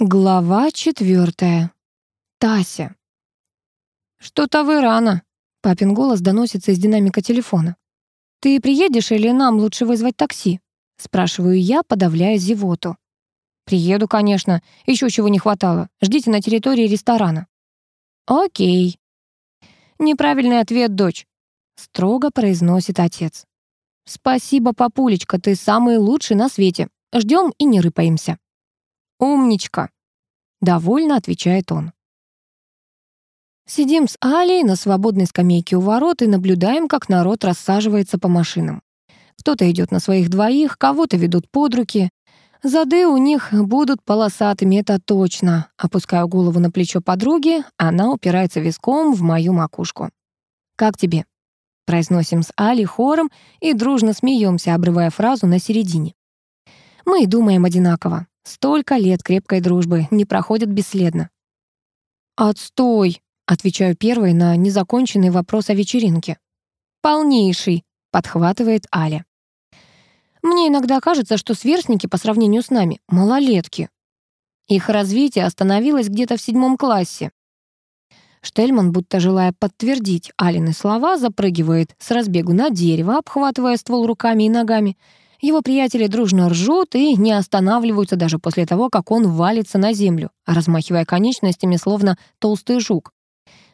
Глава четвертая. Тася. «Что-то вы рано», — папин голос доносится из динамика телефона. «Ты приедешь или нам лучше вызвать такси?» — спрашиваю я, подавляя зевоту. «Приеду, конечно. Еще чего не хватало. Ждите на территории ресторана». «Окей». «Неправильный ответ, дочь», — строго произносит отец. «Спасибо, папулечка, ты самый лучший на свете. Ждем и не рыпаемся». «Умничка!» — довольно отвечает он. Сидим с Алей на свободной скамейке у ворот и наблюдаем, как народ рассаживается по машинам. Кто-то идет на своих двоих, кого-то ведут под руки. Зады у них будут полосатыми, это точно. Опускаю голову на плечо подруги, она упирается виском в мою макушку. «Как тебе?» Произносим с Али хором и дружно смеемся, обрывая фразу на середине. Мы думаем одинаково. Столько лет крепкой дружбы не проходят бесследно. «Отстой!» — отвечаю первой на незаконченный вопрос о вечеринке. «Полнейший!» — подхватывает Аля. «Мне иногда кажется, что сверстники по сравнению с нами — малолетки. Их развитие остановилось где-то в седьмом классе». Штельман, будто желая подтвердить Алины слова, запрыгивает с разбегу на дерево, обхватывая ствол руками и ногами — его приятели дружно ржут и не останавливаются даже после того, как он валится на землю, размахивая конечностями, словно толстый жук.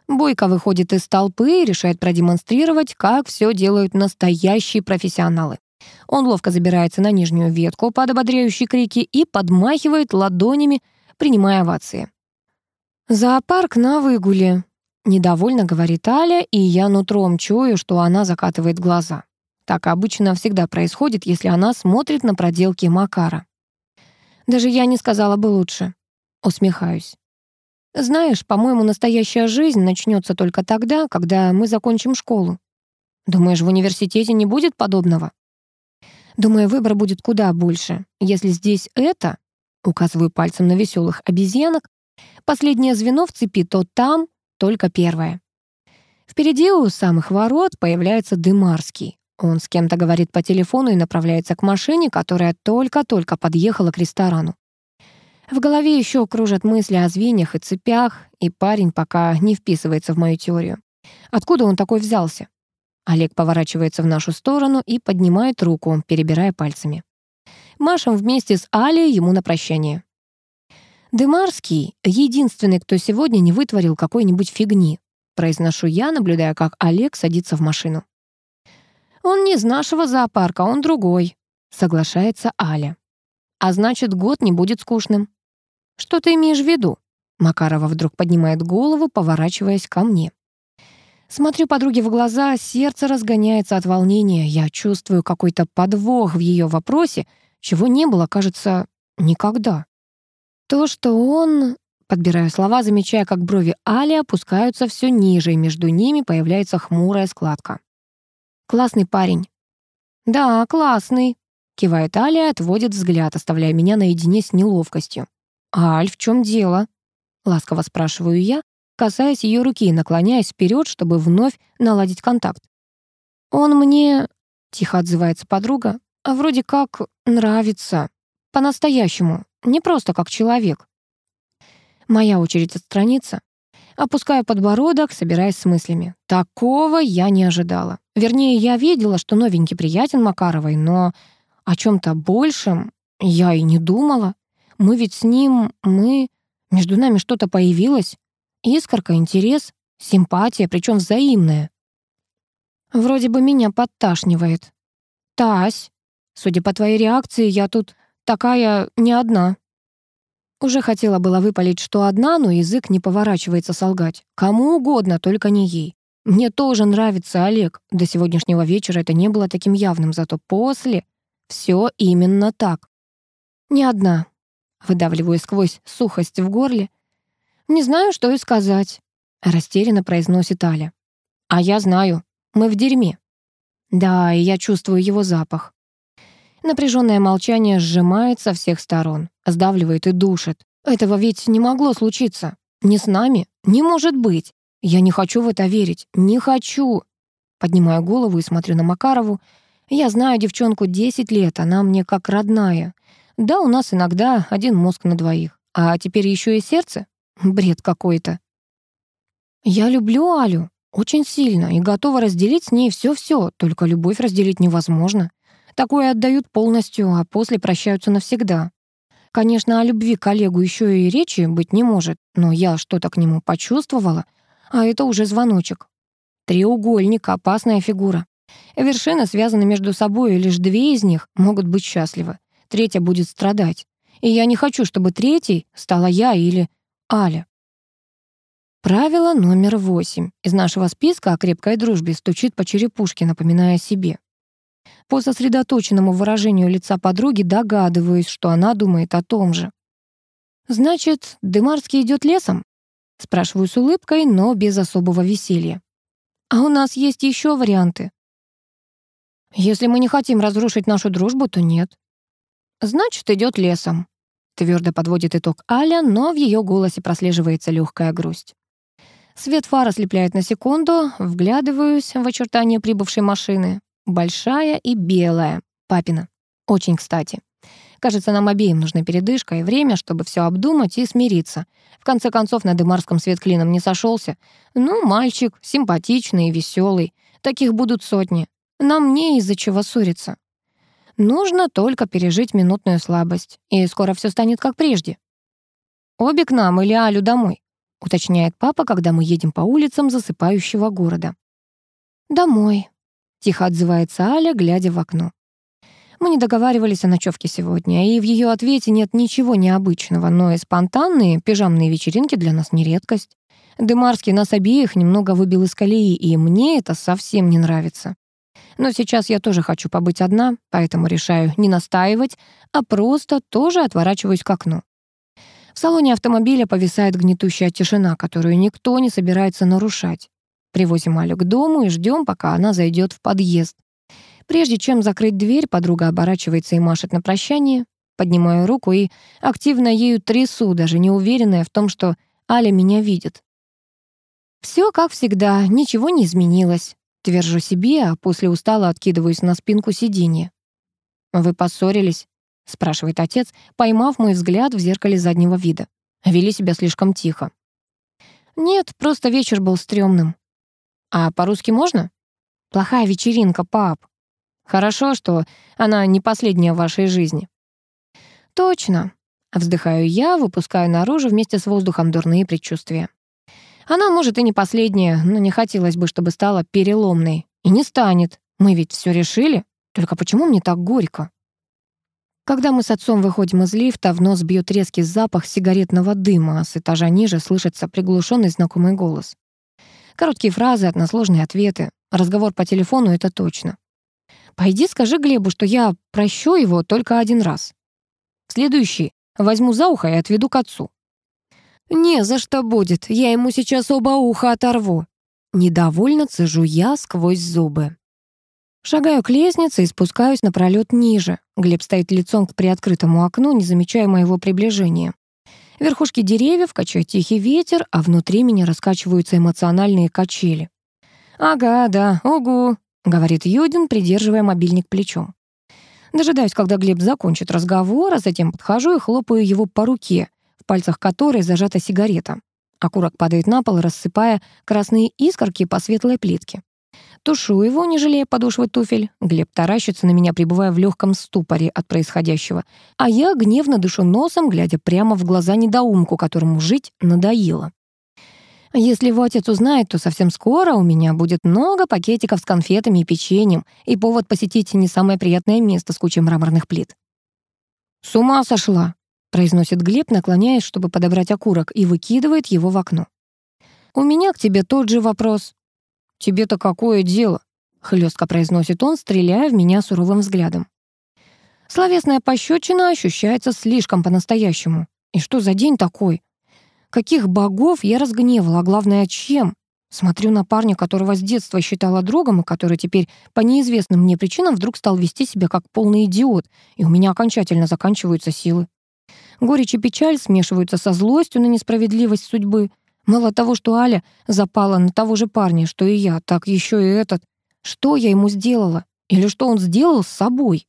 Бойко выходит из толпы и решает продемонстрировать, как все делают настоящие профессионалы. Он ловко забирается на нижнюю ветку под ободряющие крики и подмахивает ладонями, принимая овации. «Зоопарк на выгуле», — недовольно говорит Аля, и я нутром чую, что она закатывает глаза. Так обычно всегда происходит, если она смотрит на проделки Макара. Даже я не сказала бы лучше. Усмехаюсь. Знаешь, по-моему, настоящая жизнь начнется только тогда, когда мы закончим школу. Думаешь, в университете не будет подобного? Думаю, выбор будет куда больше. Если здесь это, указываю пальцем на веселых обезьянок, последнее звено в цепи, то там только первое. Впереди у самых ворот появляется Дымарский. Он с кем-то говорит по телефону и направляется к машине, которая только-только подъехала к ресторану. В голове еще кружат мысли о звеньях и цепях, и парень пока не вписывается в мою теорию. Откуда он такой взялся? Олег поворачивается в нашу сторону и поднимает руку, перебирая пальцами. Машем вместе с Алей ему на прощание. Дымарский — единственный, кто сегодня не вытворил какой-нибудь фигни, произношу я, наблюдая, как Олег садится в машину. «Он не из нашего зоопарка, он другой», — соглашается Аля. «А значит, год не будет скучным». «Что ты имеешь в виду?» Макарова вдруг поднимает голову, поворачиваясь ко мне. Смотрю подруге в глаза, сердце разгоняется от волнения. Я чувствую какой-то подвох в ее вопросе, чего не было, кажется, никогда. То, что он... Подбираю слова, замечая, как брови Али опускаются все ниже, и между ними появляется хмурая складка. Классный парень». «Да, классный», — кивает Аля и отводит взгляд, оставляя меня наедине с неловкостью. «Аль, в чем дело?» — ласково спрашиваю я, касаясь ее руки и наклоняясь вперед, чтобы вновь наладить контакт. «Он мне...» — тихо отзывается подруга. «А вроде как нравится. По-настоящему. Не просто как человек». Моя очередь отстраниться. Опускаю подбородок, собираясь с мыслями. Такого я не ожидала. Вернее, я видела, что новенький приятен Макаровой, но о чем-то большем я и не думала. Мы ведь с ним, мы... Между нами что-то появилось. Искорка, интерес, симпатия, причем взаимная. Вроде бы меня подташнивает. Тась, судя по твоей реакции, я тут такая не одна. Уже хотела было выпалить, что одна, но язык не поворачивается солгать. Кому угодно, только не ей. Мне тоже нравится Олег. До сегодняшнего вечера это не было таким явным, зато после все именно так. Не одна. Выдавливаю сквозь сухость в горле. Не знаю, что и сказать. Растерянно произносит Аля. А я знаю. Мы в дерьме. Да, и я чувствую его запах. Напряженное молчание сжимает со всех сторон, сдавливает и душит. Этого ведь не могло случиться. Не с нами. Не может быть. Я не хочу в это верить. Не хочу. Поднимаю голову и смотрю на Макарову. Я знаю девчонку 10 лет, она мне как родная. Да, у нас иногда один мозг на двоих. а теперь еще и сердце? Бред какой-то. Я люблю Алю очень сильно и готова разделить с ней все-все, только любовь разделить невозможно. Такое отдают полностью, а после прощаются навсегда. Конечно, о любви к Олегу еще и речи быть не может, но я что-то к нему почувствовала, а это уже звоночек. Треугольник — опасная фигура. Вершины связаны между собой, и лишь две из них могут быть счастливы. Третья будет страдать. И я не хочу, чтобы третьей стала я или Аля. Правило номер восемь. Из нашего списка о крепкой дружбе стучит по черепушке, напоминая о себе. По сосредоточенному выражению лица подруги догадываюсь, что она думает о том же. «Значит, Дымарский идет лесом?» Спрашиваю с улыбкой, но без особого веселья. «А у нас есть еще варианты». «Если мы не хотим разрушить нашу дружбу, то нет». «Значит, идет лесом», — твердо подводит итог Аля, но в ее голосе прослеживается легкая грусть. Свет фар ослепляет на секунду, вглядываюсь в очертания прибывшей машины. Большая и белая. Папина. Очень кстати. Кажется, нам обеим нужна передышка и время, чтобы все обдумать и смириться. В конце концов, на Дымарском свет клином не сошелся. Ну, мальчик, симпатичный и веселый. Таких будут сотни. Нам не из-за чего ссориться. Нужно только пережить минутную слабость, и скоро все станет как прежде. «Обе к нам или Алю домой?» — уточняет папа, когда мы едем по улицам засыпающего города. «Домой», Тихо отзывается Аля, глядя в окно. Мы не договаривались о ночевке сегодня, и в ее ответе нет ничего необычного, но и спонтанные пижамные вечеринки для нас не редкость. Дымарский нас обеих немного выбил из колеи, и мне это совсем не нравится. Но сейчас я тоже хочу побыть одна, поэтому решаю не настаивать, а просто тоже отворачиваюсь к окну. В салоне автомобиля повисает гнетущая тишина, которую никто не собирается нарушать. Привозим Алю к дому и ждем, пока она зайдет в подъезд. Прежде чем закрыть дверь, подруга оборачивается и машет на прощание. Поднимаю руку и активно ею трясу, даже не уверенная в том, что Аля меня видит. Все как всегда, ничего не изменилось. Твержу себе, а после устала откидываюсь на спинку сиденья. «Вы поссорились?» — спрашивает отец, поймав мой взгляд в зеркале заднего вида. Вели себя слишком тихо. «Нет, просто вечер был стрёмным», а по-русски можно? Плохая вечеринка, пап. Хорошо, что она не последняя в вашей жизни. Точно. Вздыхаю я, выпускаю наружу вместе с воздухом дурные предчувствия. Она, может, и не последняя, но не хотелось бы, чтобы стала переломной. И не станет. Мы ведь все решили. Только почему мне так горько? Когда мы с отцом выходим из лифта, в нос бьет резкий запах сигаретного дыма, а с этажа ниже слышится приглушенный знакомый голос. Короткие фразы, односложные ответы. Разговор по телефону — это точно. «Пойди скажи Глебу, что я прощу его только один раз. Следующий возьму за ухо и отведу к отцу». «Не за что будет, я ему сейчас оба уха оторву». Недовольно цежу я сквозь зубы. Шагаю к лестнице и спускаюсь напролёт ниже. Глеб стоит лицом к приоткрытому окну, не замечая моего приближения. Верхушки деревьев качает тихий ветер, а внутри меня раскачиваются эмоциональные качели. «Ага, да, угу», — говорит Юдин, придерживая мобильник плечом. Дожидаюсь, когда Глеб закончит разговор, а затем подхожу и хлопаю его по руке, в пальцах которой зажата сигарета. Окурок падает на пол, рассыпая красные искорки по светлой плитке. Тушу его, не жалея подошвы туфель. Глеб таращится на меня, пребывая в легком ступоре от происходящего. А я гневно дышу носом, глядя прямо в глаза недоумку, которому жить надоело. Если его отец узнает, то совсем скоро у меня будет много пакетиков с конфетами и печеньем и повод посетить не самое приятное место с кучей мраморных плит. «С ума сошла!» — произносит Глеб, наклоняясь, чтобы подобрать окурок, и выкидывает его в окно. «У меня к тебе тот же вопрос. «Тебе-то какое дело?» — хлестко произносит он, стреляя в меня суровым взглядом. Словесная пощечина ощущается слишком по-настоящему. И что за день такой? Каких богов я разгневала, а главное, чем? Смотрю на парня, которого с детства считала другом, и который теперь по неизвестным мне причинам вдруг стал вести себя как полный идиот, и у меня окончательно заканчиваются силы. Горечь и печаль смешиваются со злостью на несправедливость судьбы — Мало того, что Аля запала на того же парня, что и я, так еще и этот. Что я ему сделала? Или что он сделал с собой?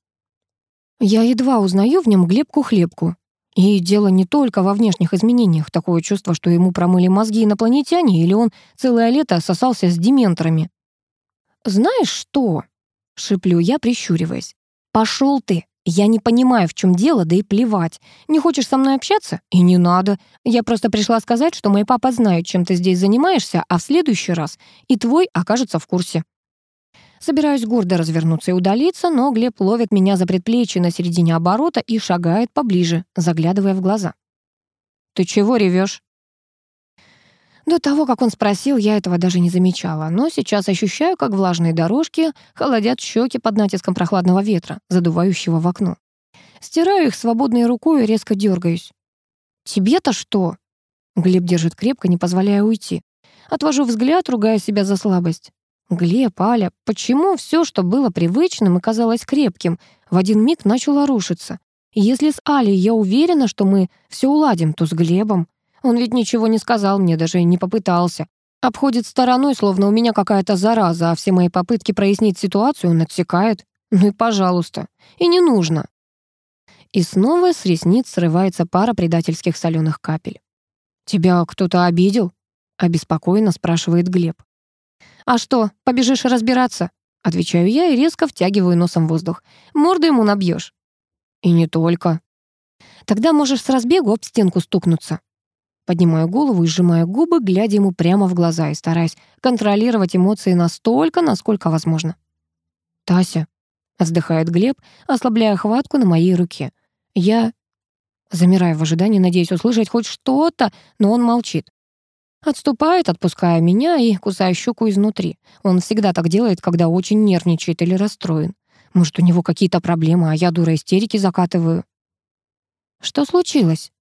Я едва узнаю в нем Глебку-хлебку. И дело не только во внешних изменениях. Такое чувство, что ему промыли мозги инопланетяне, или он целое лето сосался с дементорами. «Знаешь что?» — шиплю я, прищуриваясь. «Пошел ты! Я не понимаю, в чем дело, да и плевать. Не хочешь со мной общаться? И не надо. Я просто пришла сказать, что мой папа знает, чем ты здесь занимаешься, а в следующий раз и твой окажется в курсе. Собираюсь гордо развернуться и удалиться, но Глеб ловит меня за предплечье на середине оборота и шагает поближе, заглядывая в глаза. «Ты чего ревешь? До того, как он спросил, я этого даже не замечала, но сейчас ощущаю, как влажные дорожки холодят щеки под натиском прохладного ветра, задувающего в окно. Стираю их свободной рукой и резко дергаюсь. «Тебе-то что?» Глеб держит крепко, не позволяя уйти. Отвожу взгляд, ругая себя за слабость. Глеб, Аля, почему все, что было привычным и казалось крепким, в один миг начало рушиться? если с Алей я уверена, что мы все уладим, то с Глебом он ведь ничего не сказал мне, даже не попытался. Обходит стороной, словно у меня какая-то зараза, а все мои попытки прояснить ситуацию он отсекает. Ну и пожалуйста. И не нужно. И снова с ресниц срывается пара предательских соленых капель. «Тебя кто-то обидел?» — обеспокоенно спрашивает Глеб. «А что, побежишь разбираться?» Отвечаю я и резко втягиваю носом воздух. «Морду ему набьешь». «И не только». «Тогда можешь с разбегу об стенку стукнуться». Поднимаю голову и сжимаю губы, глядя ему прямо в глаза и стараясь контролировать эмоции настолько, насколько возможно. «Тася», — вздыхает Глеб, ослабляя хватку на моей руке. Я замираю в ожидании, надеясь услышать хоть что-то, но он молчит. Отступает, отпуская меня и кусая щеку изнутри. Он всегда так делает, когда очень нервничает или расстроен. Может, у него какие-то проблемы, а я дура истерики закатываю. «Что случилось?»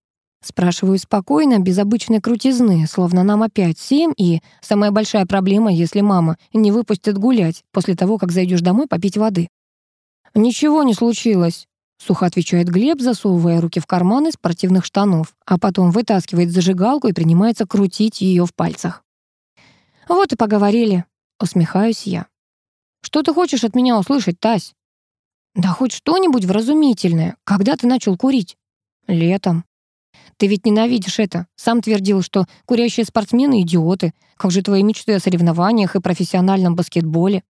Спрашиваю спокойно, без обычной крутизны, словно нам опять семь, и самая большая проблема, если мама не выпустит гулять после того, как зайдешь домой попить воды. «Ничего не случилось», — сухо отвечает Глеб, засовывая руки в карманы спортивных штанов, а потом вытаскивает зажигалку и принимается крутить ее в пальцах. «Вот и поговорили», — усмехаюсь я. «Что ты хочешь от меня услышать, Тась?» «Да хоть что-нибудь вразумительное. Когда ты начал курить?» «Летом». Ты ведь ненавидишь это. Сам твердил, что курящие спортсмены — идиоты. Как же твои мечты о соревнованиях и профессиональном баскетболе?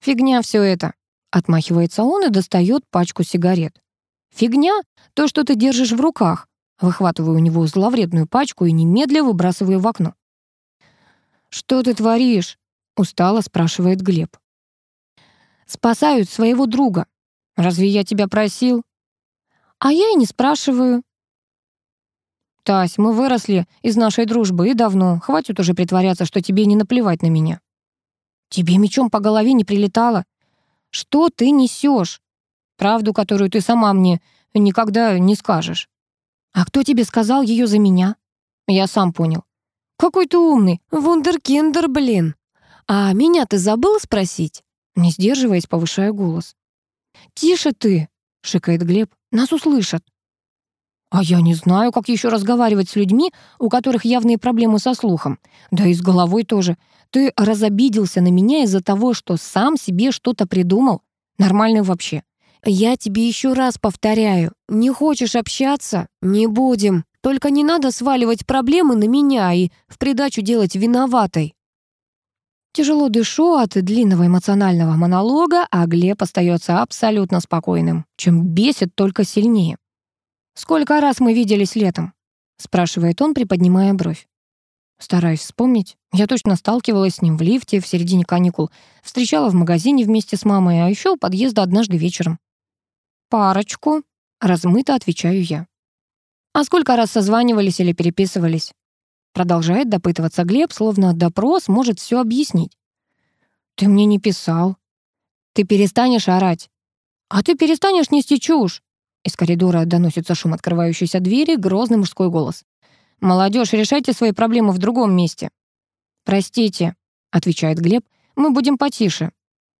Фигня все это. Отмахивается он и достает пачку сигарет. Фигня — то, что ты держишь в руках. Выхватываю у него зловредную пачку и немедля выбрасываю в окно. «Что ты творишь?» — устало спрашивает Глеб. «Спасают своего друга. Разве я тебя просил?» «А я и не спрашиваю. «Тась, мы выросли из нашей дружбы и давно. Хватит уже притворяться, что тебе не наплевать на меня». «Тебе мечом по голове не прилетало? Что ты несешь? Правду, которую ты сама мне никогда не скажешь». «А кто тебе сказал ее за меня?» «Я сам понял». «Какой ты умный! Вундеркиндер, блин!» «А меня ты забыл спросить?» Не сдерживаясь, повышая голос. «Тише ты!» — шикает Глеб. «Нас услышат». А я не знаю, как еще разговаривать с людьми, у которых явные проблемы со слухом. Да и с головой тоже. Ты разобиделся на меня из-за того, что сам себе что-то придумал. Нормально вообще. Я тебе еще раз повторяю. Не хочешь общаться? Не будем. Только не надо сваливать проблемы на меня и в придачу делать виноватой. Тяжело дышу от длинного эмоционального монолога, а Глеб остается абсолютно спокойным, чем бесит только сильнее. «Сколько раз мы виделись летом?» — спрашивает он, приподнимая бровь. Стараюсь вспомнить. Я точно сталкивалась с ним в лифте в середине каникул, встречала в магазине вместе с мамой, а еще у подъезда однажды вечером. «Парочку», — размыто отвечаю я. «А сколько раз созванивались или переписывались?» Продолжает допытываться Глеб, словно допрос может все объяснить. «Ты мне не писал». «Ты перестанешь орать». «А ты перестанешь нести чушь». Из коридора доносится шум открывающейся двери, грозный мужской голос. «Молодежь, решайте свои проблемы в другом месте». «Простите», — отвечает Глеб, — «мы будем потише».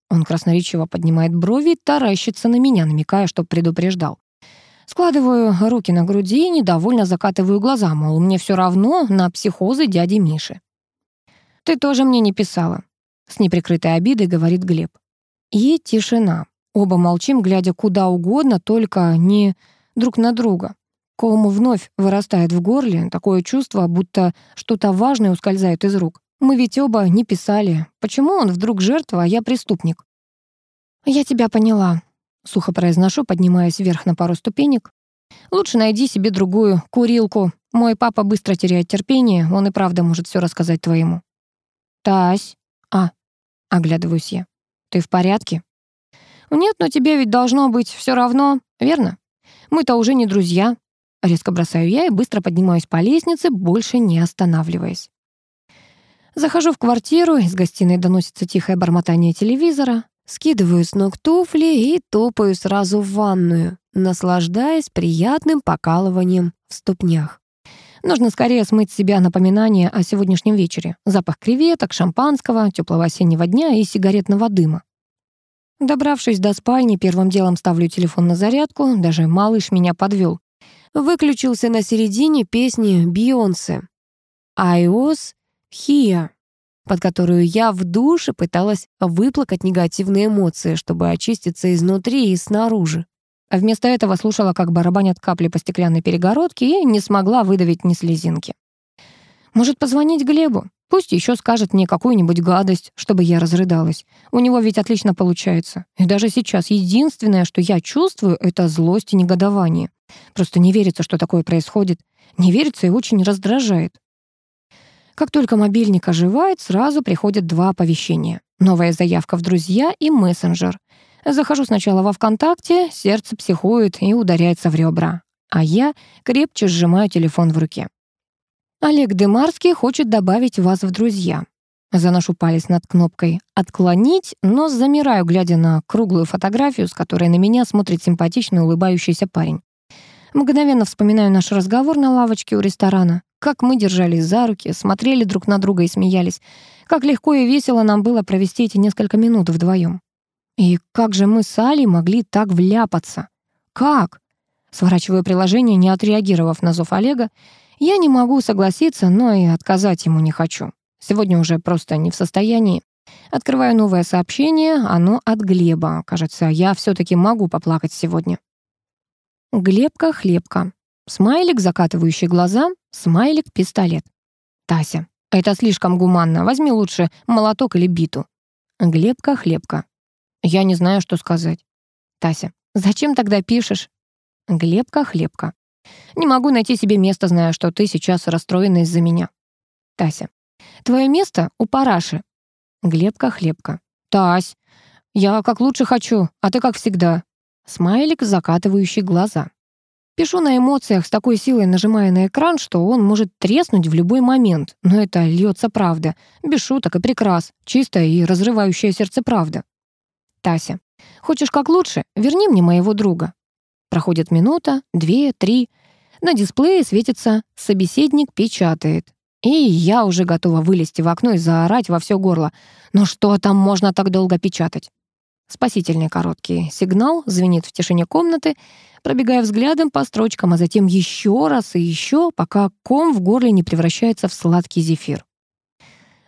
Он красноречиво поднимает брови и таращится на меня, намекая, что предупреждал. Складываю руки на груди и недовольно закатываю глаза, мол, мне все равно на психозы дяди Миши. «Ты тоже мне не писала», — с неприкрытой обидой говорит Глеб. И тишина. Оба молчим, глядя куда угодно, только не друг на друга. Ком вновь вырастает в горле, такое чувство, будто что-то важное ускользает из рук. Мы ведь оба не писали. Почему он вдруг жертва, а я преступник? «Я тебя поняла», — сухо произношу, поднимаясь вверх на пару ступенек. «Лучше найди себе другую курилку. Мой папа быстро теряет терпение, он и правда может все рассказать твоему». «Тась». «А», — оглядываюсь я. «Ты в порядке?» «Нет, но тебе ведь должно быть все равно, верно? Мы-то уже не друзья». Резко бросаю я и быстро поднимаюсь по лестнице, больше не останавливаясь. Захожу в квартиру, из гостиной доносится тихое бормотание телевизора. Скидываю с ног туфли и топаю сразу в ванную, наслаждаясь приятным покалыванием в ступнях. Нужно скорее смыть с себя напоминание о сегодняшнем вечере. Запах креветок, шампанского, теплого осеннего дня и сигаретного дыма. Добравшись до спальни, первым делом ставлю телефон на зарядку, даже малыш меня подвел. Выключился на середине песни. «I was Here, под которую я в душе пыталась выплакать негативные эмоции, чтобы очиститься изнутри и снаружи. А вместо этого слушала, как барабанят капли по стеклянной перегородке и не смогла выдавить ни слезинки. Может, позвонить Глебу? Пусть еще скажет мне какую-нибудь гадость, чтобы я разрыдалась. У него ведь отлично получается. И даже сейчас единственное, что я чувствую, это злость и негодование. Просто не верится, что такое происходит. Не верится и очень раздражает. Как только мобильник оживает, сразу приходят два оповещения. Новая заявка в друзья и мессенджер. Захожу сначала во ВКонтакте, сердце психует и ударяется в ребра. А я крепче сжимаю телефон в руке. Олег Демарский хочет добавить вас в друзья. Заношу палец над кнопкой «Отклонить», но замираю, глядя на круглую фотографию, с которой на меня смотрит симпатичный улыбающийся парень. Мгновенно вспоминаю наш разговор на лавочке у ресторана. Как мы держались за руки, смотрели друг на друга и смеялись. Как легко и весело нам было провести эти несколько минут вдвоем. И как же мы с Алей могли так вляпаться? Как? Сворачиваю приложение, не отреагировав на зов Олега. Я не могу согласиться, но и отказать ему не хочу. Сегодня уже просто не в состоянии. Открываю новое сообщение, оно от Глеба. Кажется, я все таки могу поплакать сегодня. Глебка-хлебка. Смайлик, закатывающий глаза, смайлик-пистолет. Тася. Это слишком гуманно. Возьми лучше молоток или биту. Глебка-хлебка. Я не знаю, что сказать. Тася. Зачем тогда пишешь? Глебка-хлебка. Не могу найти себе место, зная, что ты сейчас расстроена из-за меня. Тася. Твое место у параши. Глебка-хлебка. Тась. Я как лучше хочу, а ты как всегда. Смайлик, закатывающий глаза. Пишу на эмоциях с такой силой, нажимая на экран, что он может треснуть в любой момент. Но это льется правда. Без шуток и прикрас. Чистая и разрывающая сердце правда. Тася. Хочешь как лучше? Верни мне моего друга. Проходит минута, две, три. На дисплее светится «Собеседник печатает». И я уже готова вылезти в окно и заорать во все горло. Но что там можно так долго печатать? Спасительный короткий сигнал звенит в тишине комнаты, пробегая взглядом по строчкам, а затем еще раз и еще, пока ком в горле не превращается в сладкий зефир.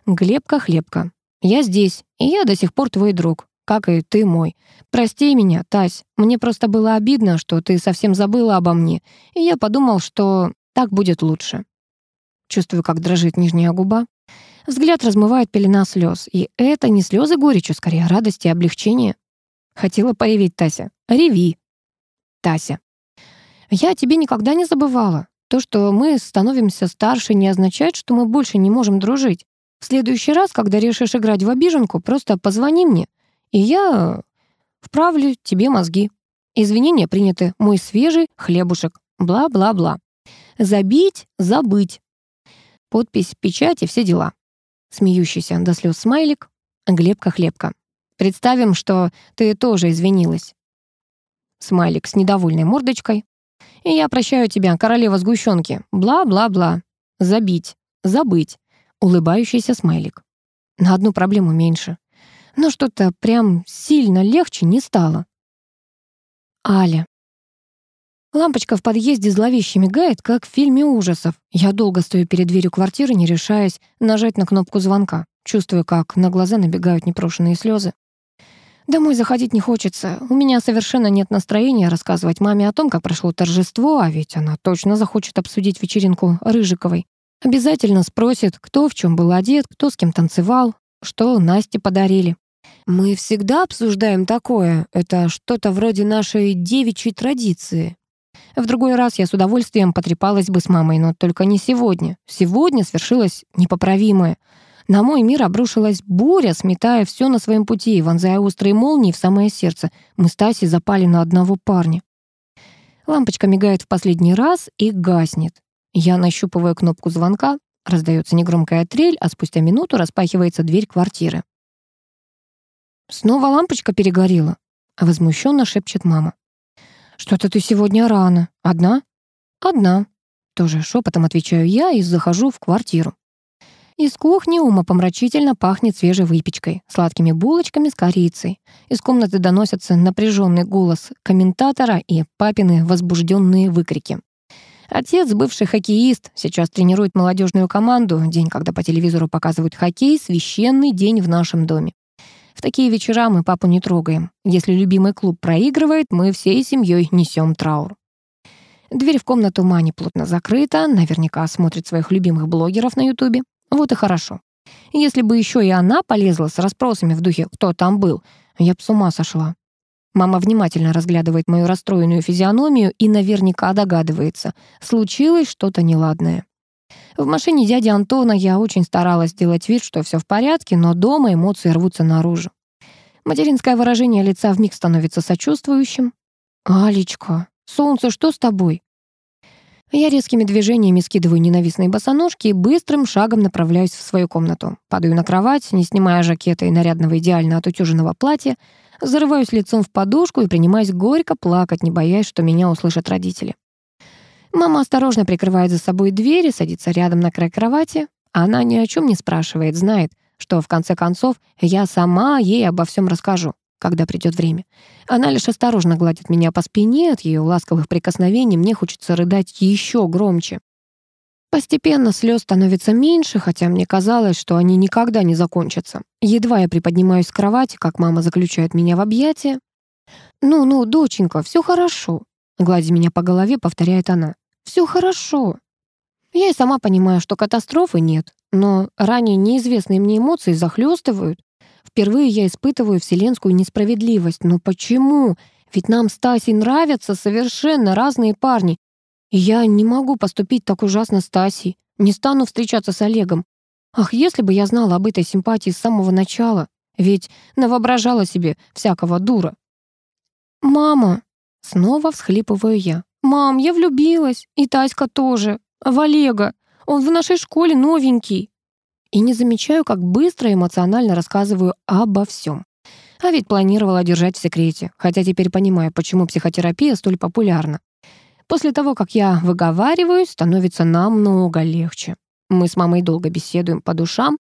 «Глебка-хлебка, я здесь, и я до сих пор твой друг, как и ты мой. Прости меня, Тась, мне просто было обидно, что ты совсем забыла обо мне, и я подумал, что так будет лучше». Чувствую, как дрожит нижняя губа. Взгляд размывает пелена слез, и это не слезы горечи, скорее радости и облегчения. Хотела появить Тася. Реви. Тася. Я тебе никогда не забывала. То, что мы становимся старше, не означает, что мы больше не можем дружить. В следующий раз, когда решишь играть в обиженку, просто позвони мне, и я вправлю тебе мозги. Извинения приняты. Мой свежий хлебушек. Бла-бла-бла. Забить, забыть. Подпись, печать и все дела смеющийся до слез смайлик, Глебка-хлебка. Представим, что ты тоже извинилась. Смайлик с недовольной мордочкой. И я прощаю тебя, королева сгущенки. Бла-бла-бла. Забить. Забыть. Улыбающийся смайлик. На одну проблему меньше. Но что-то прям сильно легче не стало. Аля. Лампочка в подъезде зловеще мигает, как в фильме ужасов. Я долго стою перед дверью квартиры, не решаясь нажать на кнопку звонка. Чувствую, как на глаза набегают непрошенные слезы. Домой заходить не хочется. У меня совершенно нет настроения рассказывать маме о том, как прошло торжество, а ведь она точно захочет обсудить вечеринку Рыжиковой. Обязательно спросит, кто в чем был одет, кто с кем танцевал, что Насте подарили. Мы всегда обсуждаем такое. Это что-то вроде нашей девичьей традиции. В другой раз я с удовольствием потрепалась бы с мамой, но только не сегодня. Сегодня свершилось непоправимое. На мой мир обрушилась буря, сметая все на своем пути, вонзая острые молнии в самое сердце. Мы с Тасей запали на одного парня. Лампочка мигает в последний раз и гаснет. Я нащупываю кнопку звонка, раздается негромкая трель, а спустя минуту распахивается дверь квартиры. Снова лампочка перегорела, возмущенно шепчет мама. «Что-то ты сегодня рано. Одна?» «Одна». Тоже шепотом отвечаю я и захожу в квартиру. Из кухни умопомрачительно пахнет свежей выпечкой, сладкими булочками с корицей. Из комнаты доносятся напряженный голос комментатора и папины возбужденные выкрики. Отец, бывший хоккеист, сейчас тренирует молодежную команду. День, когда по телевизору показывают хоккей, священный день в нашем доме. В такие вечера мы папу не трогаем. Если любимый клуб проигрывает, мы всей семьей несем траур. Дверь в комнату Мани плотно закрыта, наверняка смотрит своих любимых блогеров на Ютубе. Вот и хорошо. Если бы еще и она полезла с расспросами в духе «кто там был?», я б с ума сошла. Мама внимательно разглядывает мою расстроенную физиономию и наверняка догадывается, случилось что-то неладное. В машине дяди Антона я очень старалась сделать вид, что все в порядке, но дома эмоции рвутся наружу. Материнское выражение лица вмиг становится сочувствующим. «Алечка, солнце, что с тобой?» Я резкими движениями скидываю ненавистные босоножки и быстрым шагом направляюсь в свою комнату. Падаю на кровать, не снимая жакета и нарядного идеально отутюженного платья, зарываюсь лицом в подушку и принимаюсь горько плакать, не боясь, что меня услышат родители. Мама осторожно прикрывает за собой дверь и садится рядом на край кровати. Она ни о чем не спрашивает, знает, что в конце концов я сама ей обо всем расскажу когда придет время. Она лишь осторожно гладит меня по спине, от ее ласковых прикосновений мне хочется рыдать еще громче. Постепенно слез становится меньше, хотя мне казалось, что они никогда не закончатся. Едва я приподнимаюсь с кровати, как мама заключает меня в объятия. «Ну-ну, доченька, все хорошо», — гладя меня по голове, повторяет она. «Все хорошо». Я и сама понимаю, что катастрофы нет, но ранее неизвестные мне эмоции захлестывают. Впервые я испытываю вселенскую несправедливость. Но почему? Ведь нам с Тасей нравятся совершенно разные парни. Я не могу поступить так ужасно с Тасей. Не стану встречаться с Олегом. Ах, если бы я знала об этой симпатии с самого начала. Ведь навоображала себе всякого дура. «Мама!» Снова всхлипываю я. «Мам, я влюбилась. И Таська тоже. В Олега. Он в нашей школе новенький». И не замечаю, как быстро эмоционально рассказываю обо всем. А ведь планировала держать в секрете, хотя теперь понимаю, почему психотерапия столь популярна. После того, как я выговариваюсь, становится намного легче. Мы с мамой долго беседуем по душам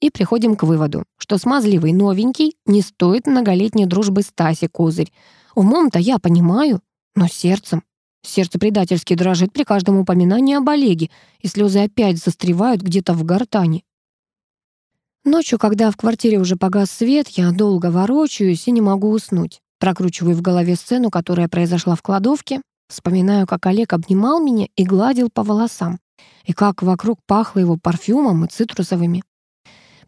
и приходим к выводу, что смазливый новенький не стоит многолетней дружбы с Таси Козырь. Умом-то я понимаю, но сердцем. Сердце предательски дрожит при каждом упоминании об Олеге, и слезы опять застревают где-то в гортани. Ночью, когда в квартире уже погас свет, я долго ворочаюсь и не могу уснуть. Прокручиваю в голове сцену, которая произошла в кладовке. Вспоминаю, как Олег обнимал меня и гладил по волосам. И как вокруг пахло его парфюмом и цитрусовыми.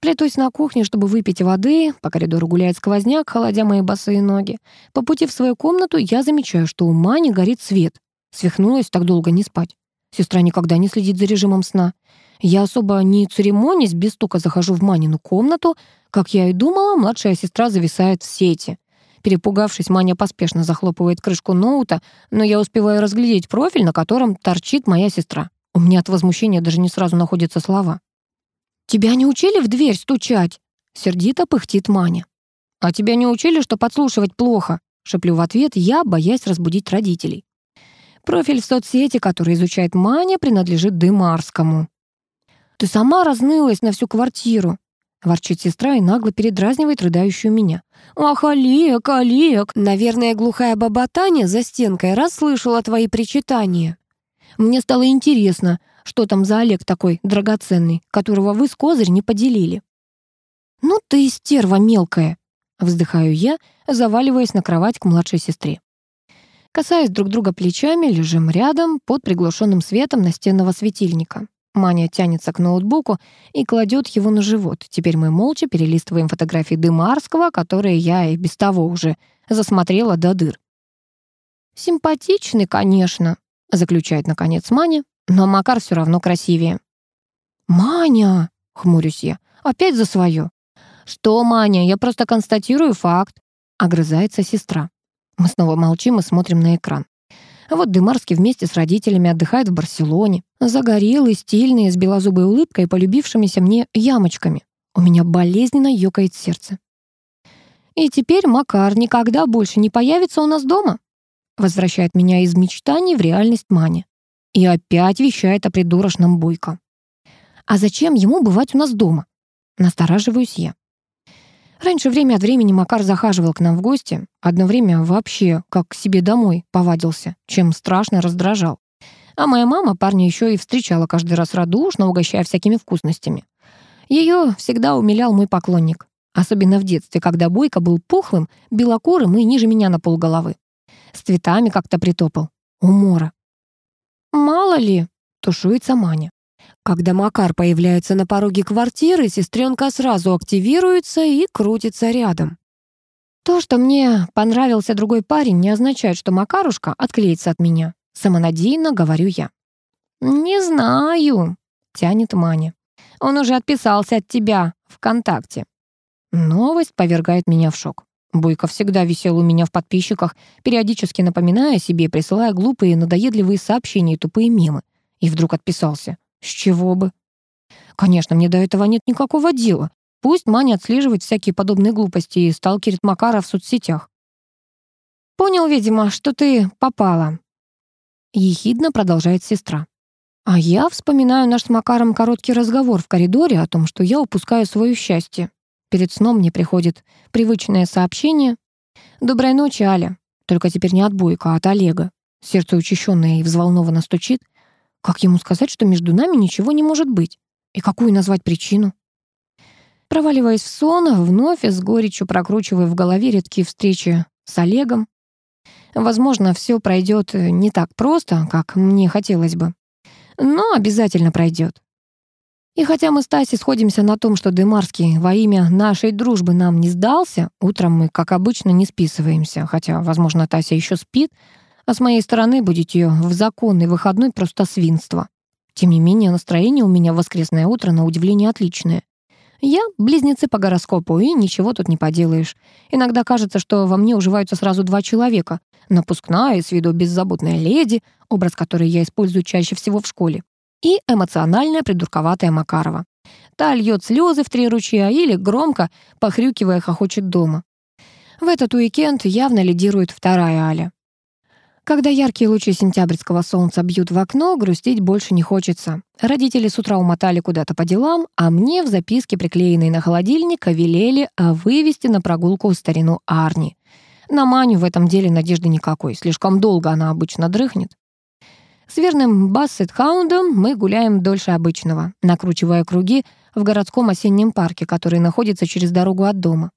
Плетусь на кухне, чтобы выпить воды. По коридору гуляет сквозняк, холодя мои босые ноги. По пути в свою комнату я замечаю, что у Мани горит свет. Свихнулась так долго не спать. Сестра никогда не следит за режимом сна. Я особо не церемонясь, без стука захожу в Манину комнату. Как я и думала, младшая сестра зависает в сети. Перепугавшись, Маня поспешно захлопывает крышку ноута, но я успеваю разглядеть профиль, на котором торчит моя сестра. У меня от возмущения даже не сразу находятся слова. «Тебя не учили в дверь стучать?» Сердито пыхтит Маня. «А тебя не учили, что подслушивать плохо?» Шеплю в ответ я, боясь разбудить родителей. Профиль в соцсети, который изучает Маня, принадлежит Дымарскому. «Ты сама разнылась на всю квартиру», — ворчит сестра и нагло передразнивает рыдающую меня. «Ах, Олег, Олег, наверное, глухая баба Таня за стенкой расслышала твои причитания. Мне стало интересно, что там за Олег такой драгоценный, которого вы с козырь не поделили». «Ну ты стерва мелкая», — Вздыхаю я, заваливаясь на кровать к младшей сестре. Касаясь друг друга плечами, лежим рядом под приглушенным светом настенного светильника. Маня тянется к ноутбуку и кладет его на живот. Теперь мы молча перелистываем фотографии Дымарского, которые я и без того уже засмотрела до дыр. «Симпатичный, конечно», — заключает, наконец, Маня, «но Макар все равно красивее». «Маня!» — хмурюсь я. «Опять за свое». «Что, Маня, я просто констатирую факт», — огрызается сестра. Мы снова молчим и смотрим на экран. Вот Дымарский вместе с родителями отдыхает в Барселоне. Загорелый, стильный, с белозубой улыбкой и полюбившимися мне ямочками. У меня болезненно ёкает сердце. «И теперь Макар никогда больше не появится у нас дома?» Возвращает меня из мечтаний в реальность Маня. И опять вещает о придурочном Бойко. «А зачем ему бывать у нас дома?» Настораживаюсь я. Раньше время от времени Макар захаживал к нам в гости. Одно время вообще как к себе домой повадился, чем страшно раздражал. А моя мама парня еще и встречала каждый раз радушно, угощая всякими вкусностями. Ее всегда умилял мой поклонник. Особенно в детстве, когда Бойко был пухлым, белокурым и ниже меня на полголовы. С цветами как-то притопал. Умора. «Мало ли», — тушуется Маня. Когда Макар появляется на пороге квартиры, сестренка сразу активируется и крутится рядом. То, что мне понравился другой парень, не означает, что Макарушка отклеится от меня. Самонадеянно говорю я. «Не знаю», — тянет Маня. «Он уже отписался от тебя ВКонтакте». Новость повергает меня в шок. Бойко всегда висел у меня в подписчиках, периодически напоминая себе, присылая глупые, надоедливые сообщения и тупые мемы. И вдруг отписался. С чего бы? Конечно, мне до этого нет никакого дела. Пусть Маня отслеживает всякие подобные глупости и сталкерит Макара в соцсетях. «Понял, видимо, что ты попала», — ехидно продолжает сестра. А я вспоминаю наш с Макаром короткий разговор в коридоре о том, что я упускаю свое счастье. Перед сном мне приходит привычное сообщение. «Доброй ночи, Аля». Только теперь не от Бойко, а от Олега. Сердце учащенное и взволнованно стучит. Как ему сказать, что между нами ничего не может быть? И какую назвать причину? Проваливаясь в сон, вновь с горечью прокручивая в голове редкие встречи с Олегом. Возможно, все пройдет не так просто, как мне хотелось бы. Но обязательно пройдет. И хотя мы с Тасей сходимся на том, что Демарский во имя нашей дружбы нам не сдался, утром мы, как обычно, не списываемся, хотя, возможно, Тася еще спит, а с моей стороны будет ее в законный выходной просто свинство. Тем не менее, настроение у меня в воскресное утро на удивление отличное. Я близнецы по гороскопу, и ничего тут не поделаешь. Иногда кажется, что во мне уживаются сразу два человека. Напускная и с виду беззаботная леди, образ которой я использую чаще всего в школе, и эмоциональная придурковатая Макарова. Та льет слезы в три ручья или громко, похрюкивая, хохочет дома. В этот уикенд явно лидирует вторая Аля. Когда яркие лучи сентябрьского солнца бьют в окно, грустить больше не хочется. Родители с утра умотали куда-то по делам, а мне в записке, приклеенной на холодильник, велели вывести на прогулку старину Арни. На Маню в этом деле надежды никакой, слишком долго она обычно дрыхнет. С верным бассет-хаундом мы гуляем дольше обычного, накручивая круги в городском осеннем парке, который находится через дорогу от дома.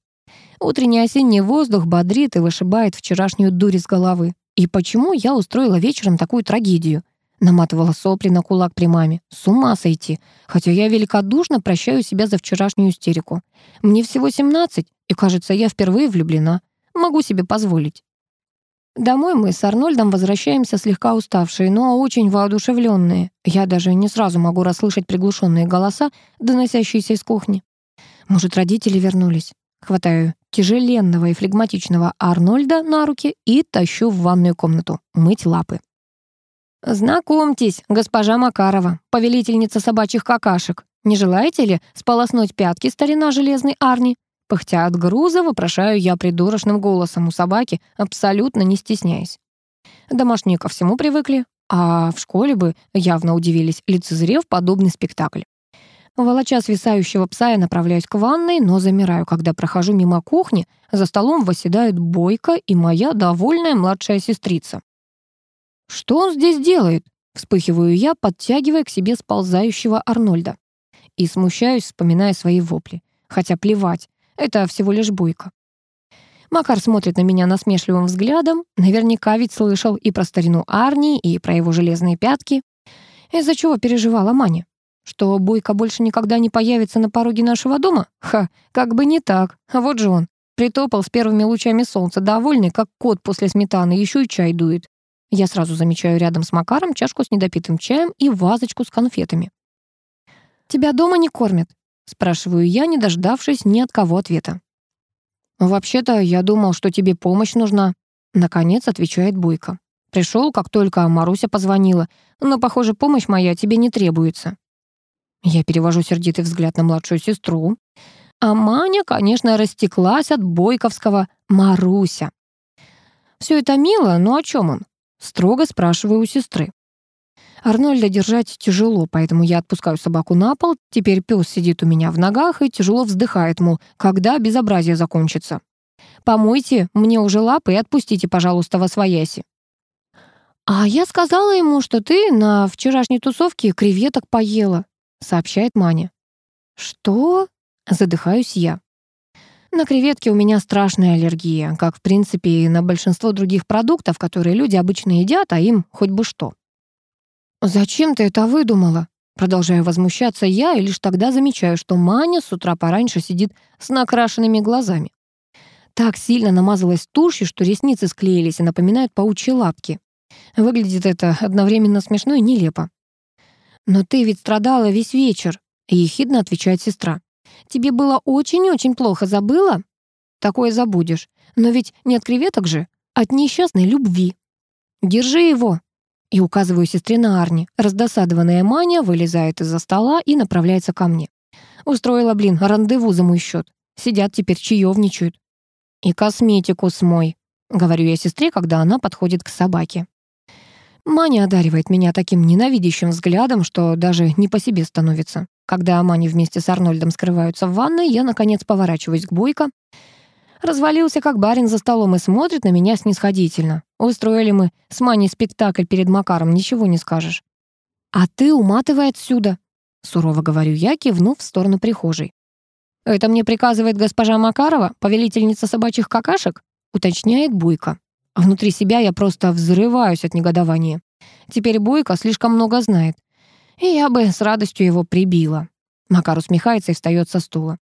Утренний осенний воздух бодрит и вышибает вчерашнюю дурь из головы. И почему я устроила вечером такую трагедию? Наматывала сопли на кулак при маме. С ума сойти. Хотя я великодушно прощаю себя за вчерашнюю истерику. Мне всего 17, и, кажется, я впервые влюблена. Могу себе позволить. Домой мы с Арнольдом возвращаемся слегка уставшие, но очень воодушевленные. Я даже не сразу могу расслышать приглушенные голоса, доносящиеся из кухни. Может, родители вернулись? Хватаю тяжеленного и флегматичного Арнольда на руки и тащу в ванную комнату мыть лапы. «Знакомьтесь, госпожа Макарова, повелительница собачьих какашек. Не желаете ли сполоснуть пятки старина железной Арни?» Пыхтя от груза, вопрошаю я придурочным голосом у собаки, абсолютно не стесняясь. Домашние ко всему привыкли, а в школе бы явно удивились, лицезрев подобный спектакль. Волоча свисающего пса, я направляюсь к ванной, но замираю, когда прохожу мимо кухни. За столом восседают Бойко и моя довольная младшая сестрица. «Что он здесь делает?» Вспыхиваю я, подтягивая к себе сползающего Арнольда. И смущаюсь, вспоминая свои вопли. Хотя плевать, это всего лишь Бойко. Макар смотрит на меня насмешливым взглядом. Наверняка ведь слышал и про старину Арни, и про его железные пятки. Из-за чего переживала Маня? Что Бойко больше никогда не появится на пороге нашего дома? Ха, как бы не так. Вот же он. Притопал с первыми лучами солнца, довольный, как кот после сметаны, еще и чай дует. Я сразу замечаю рядом с Макаром чашку с недопитым чаем и вазочку с конфетами. «Тебя дома не кормят?» — спрашиваю я, не дождавшись ни от кого ответа. «Вообще-то я думал, что тебе помощь нужна», — наконец отвечает Бойко. «Пришел, как только Маруся позвонила, но, похоже, помощь моя тебе не требуется». Я перевожу сердитый взгляд на младшую сестру. А Маня, конечно, растеклась от бойковского «Маруся». Все это мило, но о чем он? Строго спрашиваю у сестры. Арнольда держать тяжело, поэтому я отпускаю собаку на пол. Теперь пес сидит у меня в ногах и тяжело вздыхает, мол, когда безобразие закончится. «Помойте мне уже лапы и отпустите, пожалуйста, во свояси». «А я сказала ему, что ты на вчерашней тусовке креветок поела», сообщает Маня. «Что?» — задыхаюсь я. На креветки у меня страшная аллергия, как, в принципе, и на большинство других продуктов, которые люди обычно едят, а им хоть бы что. «Зачем ты это выдумала?» Продолжаю возмущаться я, и лишь тогда замечаю, что Маня с утра пораньше сидит с накрашенными глазами. Так сильно намазалась тушью, что ресницы склеились и напоминают паучьи лапки. Выглядит это одновременно смешно и нелепо. «Но ты ведь страдала весь вечер», — ехидно отвечает сестра. «Тебе было очень-очень плохо, забыла?» «Такое забудешь. Но ведь не от креветок же, от несчастной любви». «Держи его», и указываю сестре на Арни. Раздосадованная Маня вылезает из-за стола и направляется ко мне. Устроила, блин, рандеву за мой счет. Сидят теперь, чаевничают. «И косметику смой», — говорю я сестре, когда она подходит к собаке. Маня одаривает меня таким ненавидящим взглядом, что даже не по себе становится. Когда Маня вместе с Арнольдом скрываются в ванной, я, наконец, поворачиваюсь к Бойко. Развалился как барин за столом и смотрит на меня снисходительно. Устроили мы с Маней спектакль перед Макаром, ничего не скажешь. «А ты уматывай отсюда», — сурово говорю я, кивнув в сторону прихожей. «Это мне приказывает госпожа Макарова, повелительница собачьих какашек?» — уточняет Буйка. Внутри себя я просто взрываюсь от негодования. Теперь Бойко слишком много знает. И я бы с радостью его прибила. Макар усмехается и встает со стула.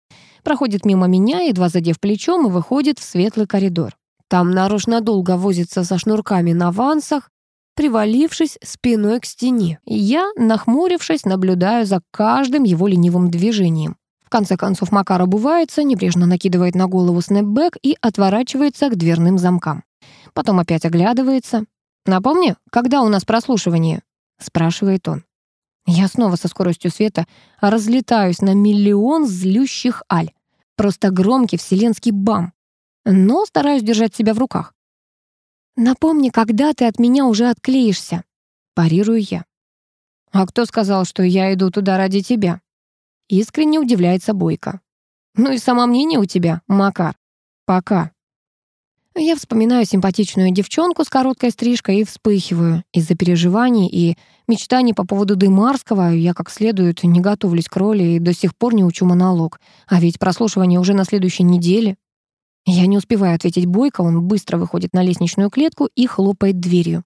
Проходит мимо меня, едва задев плечом, и выходит в светлый коридор. Там нарочно долго возится со шнурками на вансах, привалившись спиной к стене. Я, нахмурившись, наблюдаю за каждым его ленивым движением. В конце концов Макар обувается, небрежно накидывает на голову снэпбэк и отворачивается к дверным замкам. Потом опять оглядывается. «Напомни, когда у нас прослушивание?» — спрашивает он. Я снова со скоростью света разлетаюсь на миллион злющих аль. Просто громкий вселенский бам. Но стараюсь держать себя в руках. «Напомни, когда ты от меня уже отклеишься», — парирую я. «А кто сказал, что я иду туда ради тебя?» Искренне удивляется Бойко. «Ну и самомнение у тебя, Макар. Пока». Я вспоминаю симпатичную девчонку с короткой стрижкой и вспыхиваю. Из-за переживаний и мечтаний по поводу Дымарского я как следует не готовлюсь к роли и до сих пор не учу монолог. А ведь прослушивание уже на следующей неделе. Я не успеваю ответить Бойко, он быстро выходит на лестничную клетку и хлопает дверью.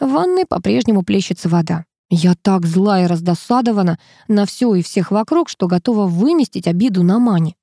В ванной по-прежнему плещется вода. Я так зла и раздосадована на все и всех вокруг, что готова выместить обиду на Мане.